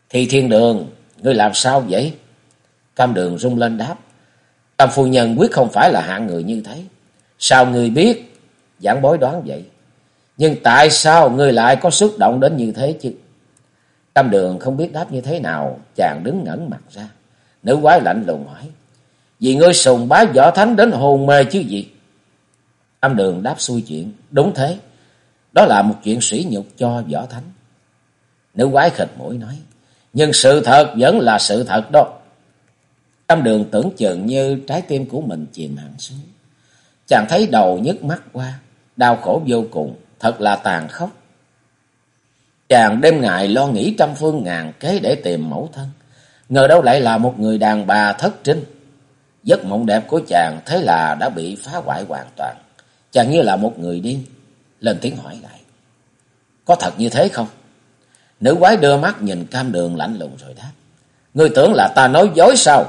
Thì thiên đường, ngươi làm sao vậy? Cam đường rung lên đáp. Tam phu nhân quyết không phải là hạng người như thế. Sao người biết? Giảng bối đoán vậy. Nhưng tại sao người lại có xúc động đến như thế chứ? Tam đường không biết đáp như thế nào, chàng đứng ngẩn mặt ra. Nữ quái lạnh lùng hỏi. Vì ngươi sùng bái võ thánh đến hồn mê chứ gì? Tam đường đáp xui chuyện. Đúng thế. Đó là một chuyện sỉ nhục cho võ thánh. Nữ quái khịt mũi nói. Nhưng sự thật vẫn là sự thật đó. Tam đường tưởng chừng như trái tim của mình chìm hẳn xuống. Chàng thấy đầu nhức mắt qua. Đau khổ vô cùng. Thật là tàn khốc. Chàng đêm ngày lo nghĩ trăm phương ngàn kế để tìm mẫu thân. Ngờ đâu lại là một người đàn bà thất trinh. Giấc mộng đẹp của chàng thế là đã bị phá hoại hoàn toàn. Chàng như là một người điên. Lên tiếng hỏi lại. Có thật như thế không? Nữ quái đưa mắt nhìn cam đường lạnh lùng rồi đáp. Ngươi tưởng là ta nói dối sao?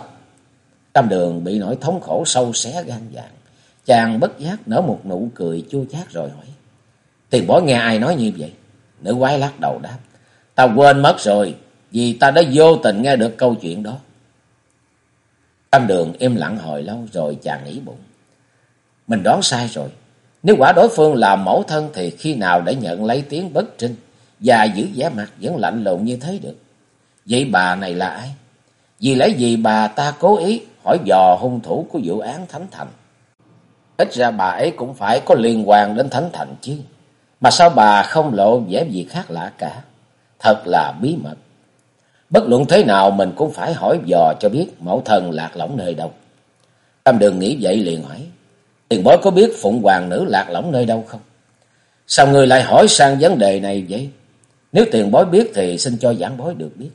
Cam đường bị nỗi thống khổ sâu xé gan dạng. Chàng bất giác nở một nụ cười chua chát rồi hỏi. Tiền bối nghe ai nói như vậy? Nữ quái lắc đầu đáp. Ta quên mất rồi. Vì ta đã vô tình nghe được câu chuyện đó. Cam đường im lặng hồi lâu rồi chàng nghĩ bụng. Mình đoán sai rồi. Nếu quả đối phương là mẫu thân thì khi nào để nhận lấy tiếng bất trinh và giữ vẻ mặt vẫn lạnh lùng như thế được. Vậy bà này là ai? Vì lẽ gì bà ta cố ý hỏi dò hung thủ của vụ án Thánh Thành? Ít ra bà ấy cũng phải có liên quan đến Thánh Thành chứ. Mà sao bà không lộ vẻ gì khác lạ cả? Thật là bí mật. Bất luận thế nào mình cũng phải hỏi dò cho biết mẫu thần lạc lõng nơi đâu. Tam đường nghĩ vậy liền hỏi. Tiền bối có biết phụng hoàng nữ lạc lõng nơi đâu không? Sao người lại hỏi sang vấn đề này vậy? Nếu tiền bối biết thì xin cho giảng bối được biết.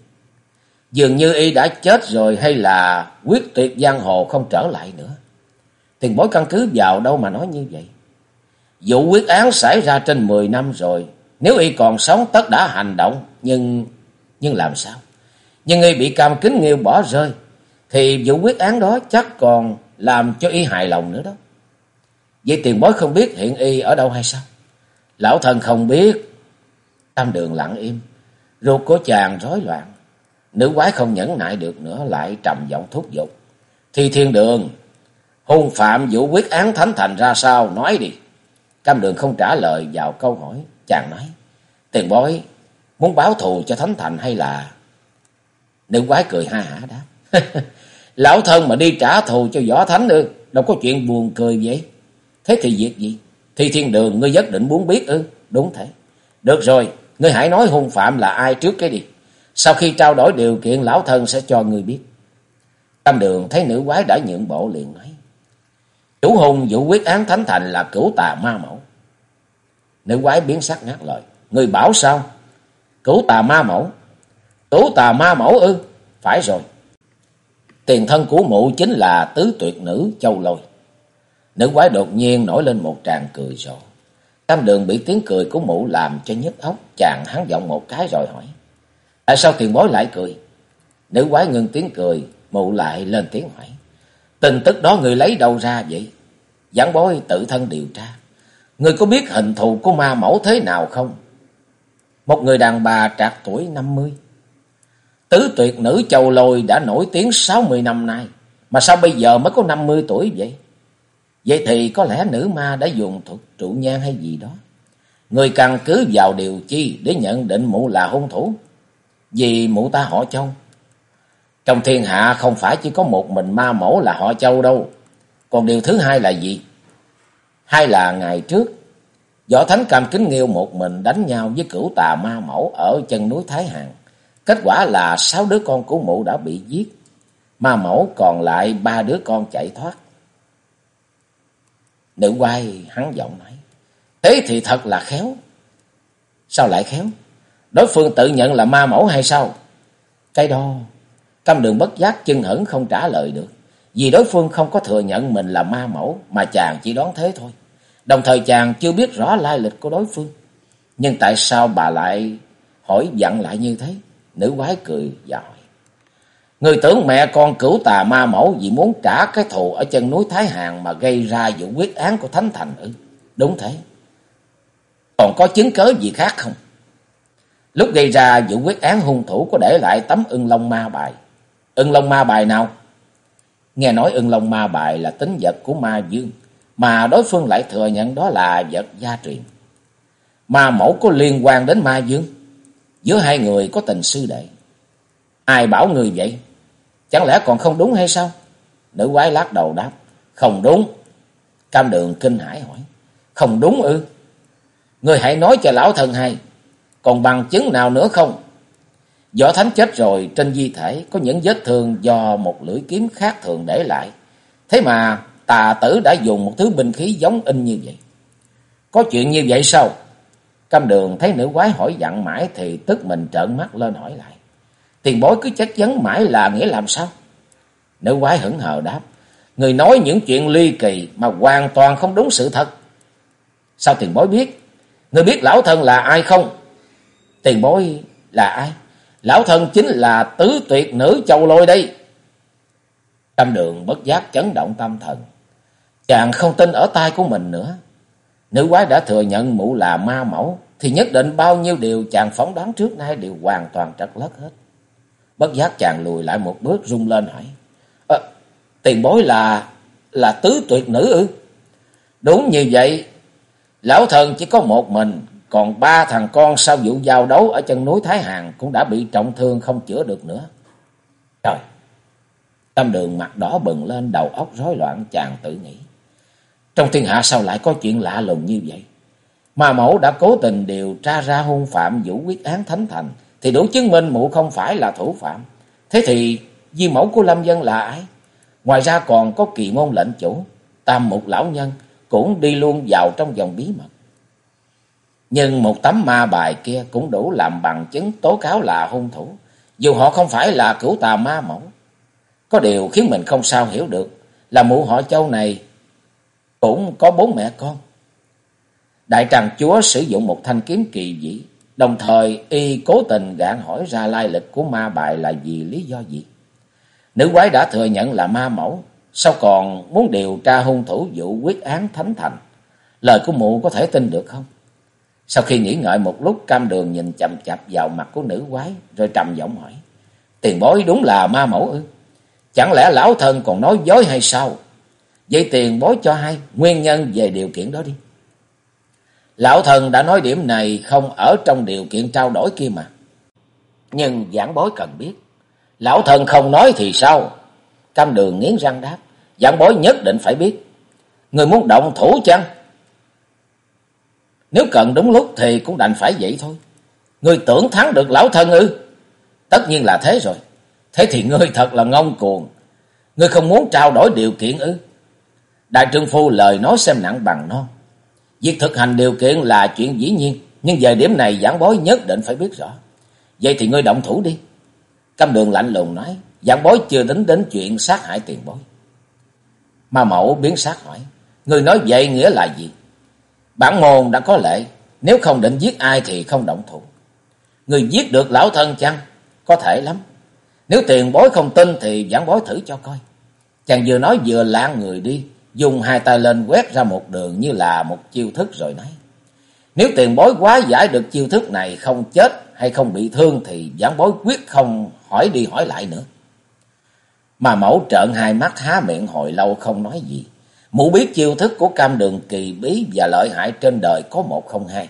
Dường như y đã chết rồi hay là quyết tuyệt giang hồ không trở lại nữa. Tiền bối căn cứ vào đâu mà nói như vậy? Vụ quyết án xảy ra trên 10 năm rồi. Nếu y còn sống, tất đã hành động. Nhưng nhưng làm sao? Nhưng y bị cam kính nghiêu bỏ rơi. Thì vụ quyết án đó chắc còn làm cho y hài lòng nữa đó. Vậy tiền bối không biết hiện y ở đâu hay sao? Lão thần không biết. Tam đường lặng im. Ruột của chàng rối loạn. Nữ quái không nhẫn nại được nữa, lại trầm giọng thúc giục. Thi thiên đường. Hung phạm vụ quyết án thánh thành ra sao? Nói đi. Cam đường không trả lời vào câu hỏi. Chàng nói. Tiền bối muốn báo thù cho thánh thành hay là... Nữ quái cười ha hả đáp. Lão thân mà đi trả thù cho võ thánh ư. Đâu có chuyện buồn cười vậy. Thế thì việc gì? thì thiên đường ngươi nhất định muốn biết ư? Đúng thế. Được rồi, ngươi hãy nói hung phạm là ai trước cái đi. Sau khi trao đổi điều kiện lão thân sẽ cho ngươi biết. Tam đường thấy nữ quái đã nhượng bộ liền nói. Chủ hùng vụ quyết án thánh thành là cửu tà ma mẫu. Nữ quái biến sắc ngắt lời. Người bảo sao? cứu tà ma mẫu. cứu tà ma mẫu ư? Phải rồi. Tiền thân của mụ chính là tứ tuyệt nữ châu lôi. Nữ quái đột nhiên nổi lên một tràng cười rộ. Tam đường bị tiếng cười của mụ làm cho nhức óc. Chàng hắn giọng một cái rồi hỏi. Tại sao tiền bối lại cười? Nữ quái ngưng tiếng cười. Mụ lại lên tiếng hỏi. Tình tức đó người lấy đâu ra vậy? Giảng bối tự thân điều tra. Người có biết hình thù của ma mẫu thế nào không? Một người đàn bà trạc tuổi 50. Tứ tuyệt nữ châu lôi đã nổi tiếng 60 năm nay. Mà sao bây giờ mới có 50 tuổi vậy? Vậy thì có lẽ nữ ma đã dùng thuật trụ nhang hay gì đó. Người căn cứ vào điều chi để nhận định mụ là hung thủ. Vì mụ ta họ châu. Trong thiên hạ không phải chỉ có một mình ma mẫu là họ châu đâu. Còn điều thứ hai là gì? Hay là ngày trước, Võ Thánh Cam Kính Nghiêu một mình đánh nhau với cửu tà ma mẫu ở chân núi Thái Hàn. Kết quả là sáu đứa con của mụ đã bị giết. Ma mẫu còn lại ba đứa con chạy thoát. Nữ quay hắn giọng nói. Thế thì thật là khéo. Sao lại khéo? Đối phương tự nhận là ma mẫu hay sao? Cái đó, cam đường bất giác chân hững không trả lời được. Vì đối phương không có thừa nhận mình là ma mẫu mà chàng chỉ đoán thế thôi. Đồng thời chàng chưa biết rõ lai lịch của đối phương. Nhưng tại sao bà lại hỏi dặn lại như thế? Nữ quái cười và hỏi. Người tưởng mẹ con cửu tà ma mẫu vì muốn trả cái thù ở chân núi Thái Hàn mà gây ra vụ quyết án của Thánh Thành ư? Đúng thế. Còn có chứng cớ gì khác không? Lúc gây ra vụ quyết án hung thủ có để lại tấm ưng long ma bài. Ưng long ma bài nào? Nghe nói ưng long ma bài là tính vật của ma dương, mà đối phương lại thừa nhận đó là vật gia truyền. Ma mẫu có liên quan đến ma dương, giữa hai người có tình sư đệ. Ai bảo người vậy? Chẳng lẽ còn không đúng hay sao? Nữ quái lắc đầu đáp. Không đúng. Cam đường kinh hải hỏi. Không đúng ư? Người hãy nói cho lão thần hay. Còn bằng chứng nào nữa không? Võ Thánh chết rồi, trên di thể có những vết thương do một lưỡi kiếm khác thường để lại. Thế mà tà tử đã dùng một thứ binh khí giống in như vậy. Có chuyện như vậy sao? Cam đường thấy nữ quái hỏi dặn mãi thì tức mình trợn mắt lên hỏi lại. Tiền bối cứ chất vấn mãi là nghĩa làm sao? Nữ quái hững hờ đáp. Người nói những chuyện ly kỳ mà hoàn toàn không đúng sự thật. Sao tiền bối biết? Người biết lão thân là ai không? Tiền bối là ai? Lão thân chính là tứ tuyệt nữ châu lôi đây. Trăm đường bất giác chấn động tâm thần. Chàng không tin ở tay của mình nữa. Nữ quái đã thừa nhận mụ là ma mẫu. Thì nhất định bao nhiêu điều chàng phóng đoán trước nay đều hoàn toàn trật lất hết. Bất giác chàng lùi lại một bước rung lên hỏi. À, tiền bối là... là tứ tuyệt nữ ư? Đúng như vậy. Lão thần chỉ có một mình. Còn ba thằng con sau vụ giao đấu ở chân núi Thái Hàn cũng đã bị trọng thương không chữa được nữa. Trời! Tâm đường mặt đỏ bừng lên, đầu óc rối loạn, chàng tự nghĩ. Trong thiên hạ sao lại có chuyện lạ lùng như vậy? Mà mẫu đã cố tình điều tra ra hung phạm vũ quyết án thánh thành. Thì đủ chứng minh mụ không phải là thủ phạm. Thế thì di mẫu của Lâm Dân là ai? Ngoài ra còn có kỳ môn lệnh chủ. Tam mục lão nhân cũng đi luôn vào trong vòng bí mật. Nhưng một tấm ma bài kia cũng đủ làm bằng chứng tố cáo là hung thủ. Dù họ không phải là cửu tà ma mẫu. Có điều khiến mình không sao hiểu được là mụ họ châu này cũng có bốn mẹ con. Đại tràng chúa sử dụng một thanh kiếm kỳ dị, đồng thời y cố tình gạn hỏi ra lai lịch của ma bài là vì lý do gì. Nữ quái đã thừa nhận là ma mẫu, sao còn muốn điều tra hung thủ vụ quyết án thánh thành. Lời của mụ có thể tin được không? Sau khi nghĩ ngợi một lúc, cam đường nhìn chầm chập vào mặt của nữ quái, rồi trầm giọng hỏi. Tiền bối đúng là ma mẫu ư? Chẳng lẽ lão thân còn nói dối hay sao? Vậy tiền bối cho hay nguyên nhân về điều kiện đó đi. Lão thần đã nói điểm này không ở trong điều kiện trao đổi kia mà. Nhưng giảng bối cần biết. Lão thần không nói thì sao? Cam đường nghiến răng đáp. Giảng bối nhất định phải biết. Người muốn động thủ chăng? Nếu cần đúng lúc thì cũng đành phải vậy thôi. Người tưởng thắng được lão thân ư? Tất nhiên là thế rồi. Thế thì ngươi thật là ngông cuồng. Ngươi không muốn trao đổi điều kiện ư? Đại trương phu lời nói xem nặng bằng non. Việc thực hành điều kiện là chuyện dĩ nhiên. Nhưng về điểm này giảng bối nhất định phải biết rõ. Vậy thì ngươi động thủ đi. Cam đường lạnh lùng nói. Giảng bối chưa tính đến chuyện sát hại tiền bối. Ma mẫu biến sát hỏi. Ngươi nói vậy nghĩa là gì? Bản môn đã có lệ. Nếu không định giết ai thì không động thủ. Người giết được lão thân chăng? Có thể lắm. Nếu tiền bối không tin thì giảng bối thử cho coi. Chàng vừa nói vừa lan người đi, dùng hai tay lên quét ra một đường như là một chiêu thức rồi nói. Nếu tiền bối quá giải được chiêu thức này không chết hay không bị thương thì giảng bối quyết không hỏi đi hỏi lại nữa. Mà mẫu trợn hai mắt há miệng hồi lâu không nói gì. Mụ biết chiêu thức của cam đường kỳ bí và lợi hại trên đời có một không hai.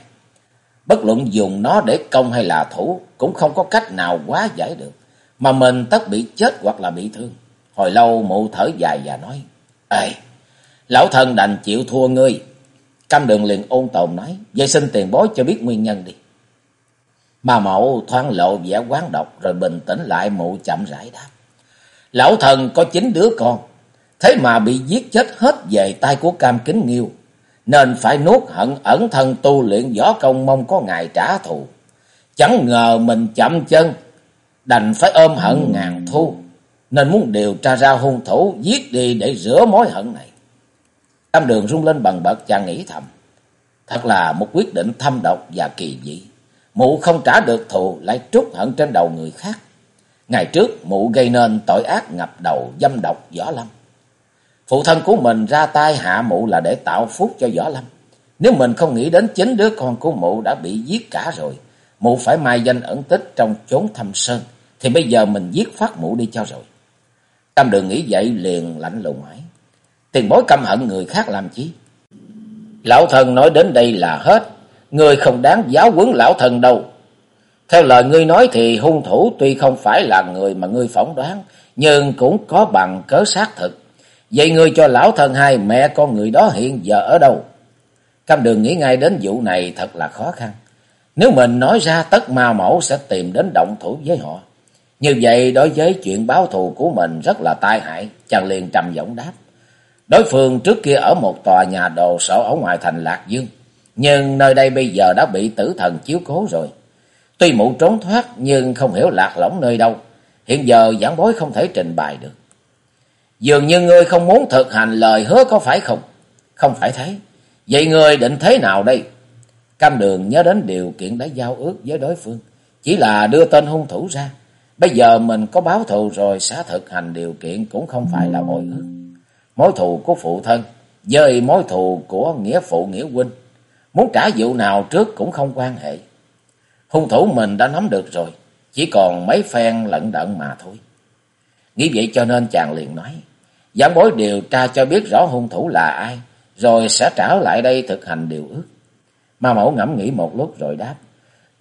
Bất luận dùng nó để công hay là thủ cũng không có cách nào quá giải được mà mình tất bị chết hoặc là bị thương. Hồi lâu mụ thở dài và nói, Ê, lão thần đành chịu thua ngươi. Cam đường liền ôn tồn nói, vậy xin tiền bối cho biết nguyên nhân đi. Mà mẫu thoáng lộ vẻ quán độc rồi bình tĩnh lại mụ chậm rãi đáp. Lão thần có chín đứa con, thế mà bị giết chết hết về tay của cam kính nghiêu. Nên phải nuốt hận ẩn thân tu luyện võ công mong có ngày trả thù. Chẳng ngờ mình chậm chân đành phải ôm hận ngàn thu, nên muốn điều tra ra hung thủ giết đi để rửa mối hận này. Tam đường rung lên bằng bật chàng nghĩ thầm, thật là một quyết định thâm độc và kỳ dị. Mụ không trả được thù lại trút hận trên đầu người khác. Ngày trước mụ gây nên tội ác ngập đầu dâm độc Võ Lâm. Phụ thân của mình ra tay hạ mụ là để tạo phúc cho Võ Lâm. Nếu mình không nghĩ đến chính đứa con của mụ đã bị giết cả rồi, mụ phải mai danh ẩn tích trong chốn thâm sơn, thì bây giờ mình giết phát mụ đi cho rồi. Tam đường nghĩ vậy liền lạnh lùng hỏi. Tiền bối căm hận người khác làm chi? Lão thần nói đến đây là hết. Người không đáng giáo huấn lão thần đâu. Theo lời ngươi nói thì hung thủ tuy không phải là người mà ngươi phỏng đoán, nhưng cũng có bằng cớ xác thực. Vậy ngươi cho lão thần hai, mẹ con người đó hiện giờ ở đâu? Cam đường nghĩ ngay đến vụ này thật là khó khăn. Nếu mình nói ra, tất ma mẫu sẽ tìm đến động thủ với họ. Như vậy, đối với chuyện báo thù của mình rất là tai hại. Chàng liền trầm giọng đáp. Đối phương trước kia ở một tòa nhà đồ sổ ở ngoài thành Lạc Dương. Nhưng nơi đây bây giờ đã bị tử thần chiếu cố rồi. Tuy mụ trốn thoát, nhưng không hiểu lạc lõng nơi đâu. Hiện giờ giảng bối không thể trình bày được. Dường như ngươi không muốn thực hành lời hứa có phải không? Không phải thế. Vậy ngươi định thế nào đây? Cam đường nhớ đến điều kiện đã giao ước với đối phương. Chỉ là đưa tên hung thủ ra. Bây giờ mình có báo thù rồi sẽ thực hành điều kiện cũng không phải là bội ước. Mối thù của phụ thân với mối thù của nghĩa phụ nghĩa huynh. Muốn trả vụ nào trước cũng không quan hệ. Hung thủ mình đã nắm được rồi. Chỉ còn mấy phen lận đận mà thôi. Nghĩ vậy cho nên chàng liền nói. Giảng bối điều tra cho biết rõ hung thủ là ai. Rồi sẽ trả lại đây thực hành điều ước. Ma mẫu ngẫm nghĩ một lúc rồi đáp.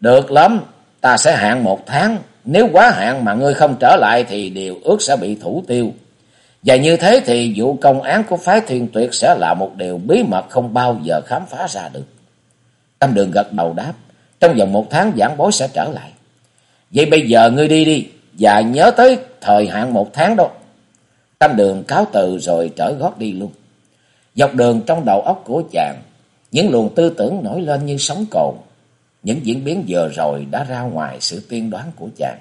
Được lắm. Ta sẽ hạn một tháng. Nếu quá hạn mà ngươi không trở lại thì điều ước sẽ bị thủ tiêu. Và như thế thì vụ công án của phái thiên tuyệt sẽ là một điều bí mật không bao giờ khám phá ra được. Tâm đường gật đầu đáp. Trong vòng một tháng giảng bối sẽ trở lại. Vậy bây giờ ngươi đi đi. Và nhớ tới thời hạn một tháng đâu. Tam đường cáo từ rồi trở gót đi luôn. Dọc đường trong đầu óc của chàng. Những luồng tư tưởng nổi lên như sóng cồn. Những diễn biến vừa rồi đã ra ngoài sự tiên đoán của chàng.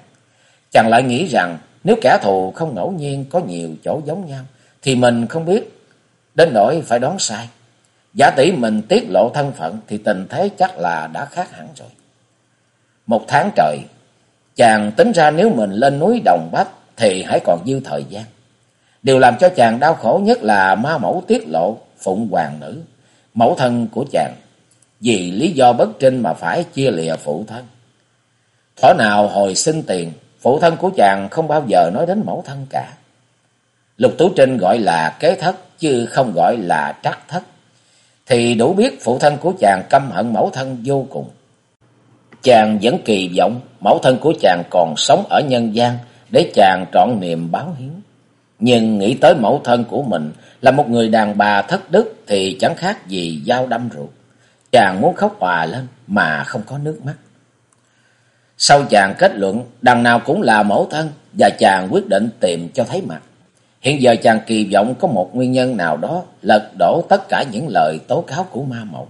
Chàng lại nghĩ rằng nếu kẻ thù không ngẫu nhiên có nhiều chỗ giống nhau. Thì mình không biết. Đến nỗi phải đoán sai. Giả tỷ mình tiết lộ thân phận thì tình thế chắc là đã khác hẳn rồi. Một tháng trời, chàng tính ra nếu mình lên núi Đồng Bách thì hãy còn dư thời gian. Điều làm cho chàng đau khổ nhất là ma mẫu tiết lộ phụng hoàng nữ, mẫu thân của chàng. Vì lý do bất trinh mà phải chia lìa phụ thân. Thỏa nào hồi sinh tiền, phụ thân của chàng không bao giờ nói đến mẫu thân cả. Lục Tú Trinh gọi là kế thất chứ không gọi là trắc thất thì đủ biết phụ thân của chàng căm hận mẫu thân vô cùng. Chàng vẫn kỳ vọng mẫu thân của chàng còn sống ở nhân gian để chàng trọn niềm báo hiếu. Nhưng nghĩ tới mẫu thân của mình là một người đàn bà thất đức thì chẳng khác gì dao đâm ruột. Chàng muốn khóc hòa lên mà không có nước mắt. Sau chàng kết luận, đằng nào cũng là mẫu thân và chàng quyết định tìm cho thấy mặt. Hiện giờ chàng kỳ vọng có một nguyên nhân nào đó lật đổ tất cả những lời tố cáo của ma mẫu.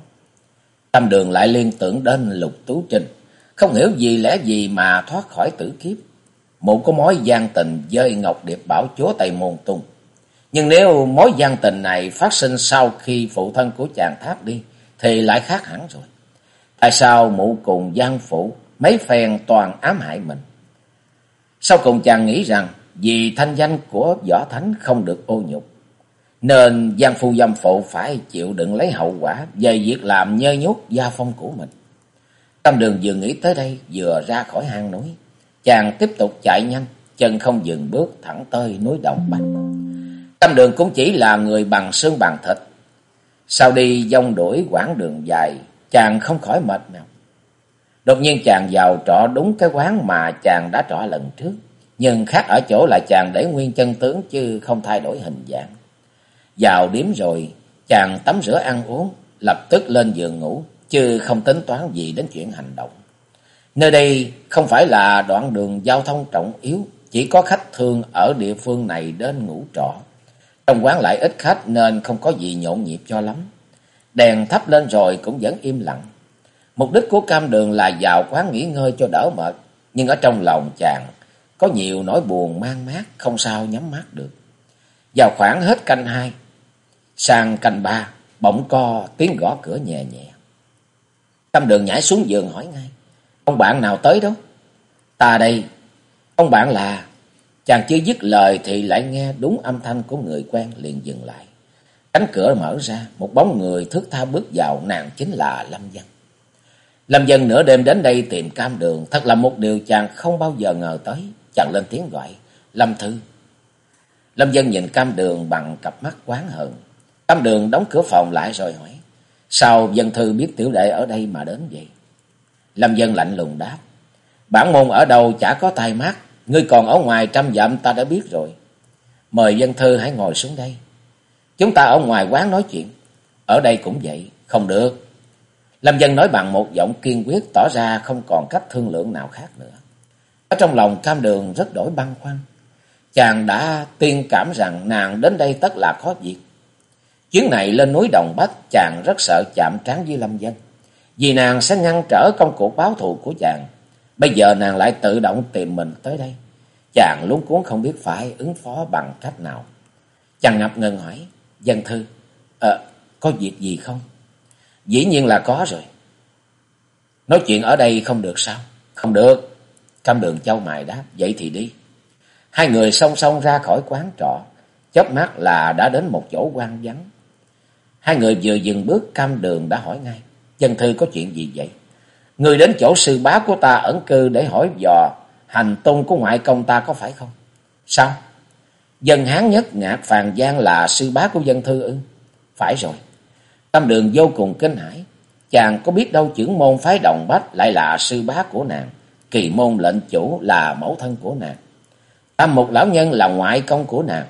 Tâm đường lại liên tưởng đến lục tú trinh. Không hiểu gì lẽ gì mà thoát khỏi tử kiếp mụ có mối gian tình với Ngọc Điệp Bảo Chúa Tây Môn Tung. Nhưng nếu mối gian tình này phát sinh sau khi phụ thân của chàng tháp đi, thì lại khác hẳn rồi. Tại sao mụ cùng gian phụ mấy phen toàn ám hại mình? Sau cùng chàng nghĩ rằng vì thanh danh của võ thánh không được ô nhục. Nên gian Phu Dâm Phụ phải chịu đựng lấy hậu quả về việc làm nhơ nhốt gia phong của mình. Tâm đường vừa nghĩ tới đây vừa ra khỏi hang núi. Chàng tiếp tục chạy nhanh, chân không dừng bước thẳng tới núi động Bạch. Tâm đường cũng chỉ là người bằng xương bằng thịt. Sau đi dông đuổi quãng đường dài, chàng không khỏi mệt nào. Đột nhiên chàng vào trọ đúng cái quán mà chàng đã trọ lần trước. Nhưng khác ở chỗ là chàng để nguyên chân tướng chứ không thay đổi hình dạng. Vào điểm rồi, chàng tắm rửa ăn uống, lập tức lên giường ngủ, chứ không tính toán gì đến chuyện hành động. Nơi đây không phải là đoạn đường giao thông trọng yếu, chỉ có khách thương ở địa phương này đến ngủ trọ. Trong quán lại ít khách nên không có gì nhộn nhịp cho lắm. Đèn thắp lên rồi cũng vẫn im lặng. Mục đích của cam đường là vào quán nghỉ ngơi cho đỡ mệt, nhưng ở trong lòng chàng có nhiều nỗi buồn mang mát, không sao nhắm mắt được. Vào khoảng hết canh hai, sang canh ba, bỗng co tiếng gõ cửa nhẹ nhẹ. Cam đường nhảy xuống giường hỏi ngay. Ông bạn nào tới đâu, Ta đây. Ông bạn là... Chàng chưa dứt lời thì lại nghe đúng âm thanh của người quen liền dừng lại. Cánh cửa mở ra, một bóng người thước tha bước vào, nàng chính là Lâm Dân. Lâm Dân nửa đêm đến đây tìm cam đường, thật là một điều chàng không bao giờ ngờ tới. Chàng lên tiếng gọi. Lâm Thư. Lâm Dân nhìn cam đường bằng cặp mắt quán hận. Cam đường đóng cửa phòng lại rồi hỏi. Sao Dân Thư biết tiểu đệ ở đây mà đến vậy? Lâm Dân lạnh lùng đáp. Bản môn ở đâu chả có tai mắt. Ngươi còn ở ngoài trăm dặm ta đã biết rồi. Mời Dân Thư hãy ngồi xuống đây. Chúng ta ở ngoài quán nói chuyện. Ở đây cũng vậy. Không được. Lâm Dân nói bằng một giọng kiên quyết tỏ ra không còn cách thương lượng nào khác nữa. Ở trong lòng cam đường rất đổi băn khoăn. Chàng đã tiên cảm rằng nàng đến đây tất là có việc. Chuyến này lên núi Đồng Bách, chàng rất sợ chạm trán với Lâm Dân. Vì nàng sẽ ngăn trở công cuộc báo thù của chàng. Bây giờ nàng lại tự động tìm mình tới đây. Chàng luống cuốn không biết phải ứng phó bằng cách nào. Chàng ngập ngừng hỏi. Dân thư. Ờ, có việc gì không? Dĩ nhiên là có rồi. Nói chuyện ở đây không được sao? Không được. Cam đường châu mài đáp. Vậy thì đi. Hai người song song ra khỏi quán trọ. chớp mắt là đã đến một chỗ quan vắng. Hai người vừa dừng bước cam đường đã hỏi ngay. Dân thư có chuyện gì vậy? Người đến chỗ sư bá của ta ẩn cư để hỏi dò, hành tung của ngoại công ta có phải không? Sao? Dân Hán nhất ngạc Phàn Giang là sư bá của dân thư ư? Phải rồi. Tâm đường vô cùng kinh hãi. Chàng có biết đâu trưởng môn phái đồng bách lại là sư bá của nàng. Kỳ môn lệnh chủ là mẫu thân của nàng. Tam một lão nhân là ngoại công của nàng.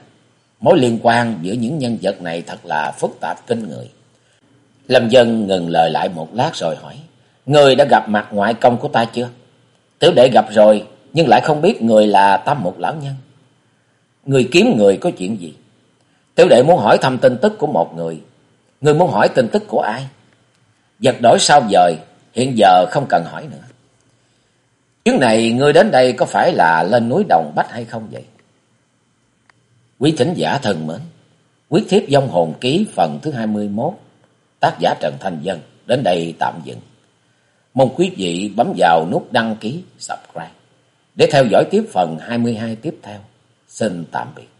Mối liên quan giữa những nhân vật này thật là phức tạp kinh người. Lâm dân ngừng lời lại một lát rồi hỏi. Người đã gặp mặt ngoại công của ta chưa? Tiểu đệ gặp rồi, nhưng lại không biết người là tam một lão nhân. Người kiếm người có chuyện gì? Tiểu đệ muốn hỏi thăm tin tức của một người. Người muốn hỏi tin tức của ai? Giật đổi sao dời, hiện giờ không cần hỏi nữa. Chuyến này ngươi đến đây có phải là lên núi Đồng Bách hay không vậy? Quý thính giả thân mến, quyết thiếp dông hồn ký phần thứ 21, tác giả Trần Thanh Dân, đến đây tạm dừng. Mong quý vị bấm vào nút đăng ký, subscribe để theo dõi tiếp phần 22 tiếp theo. Xin tạm biệt.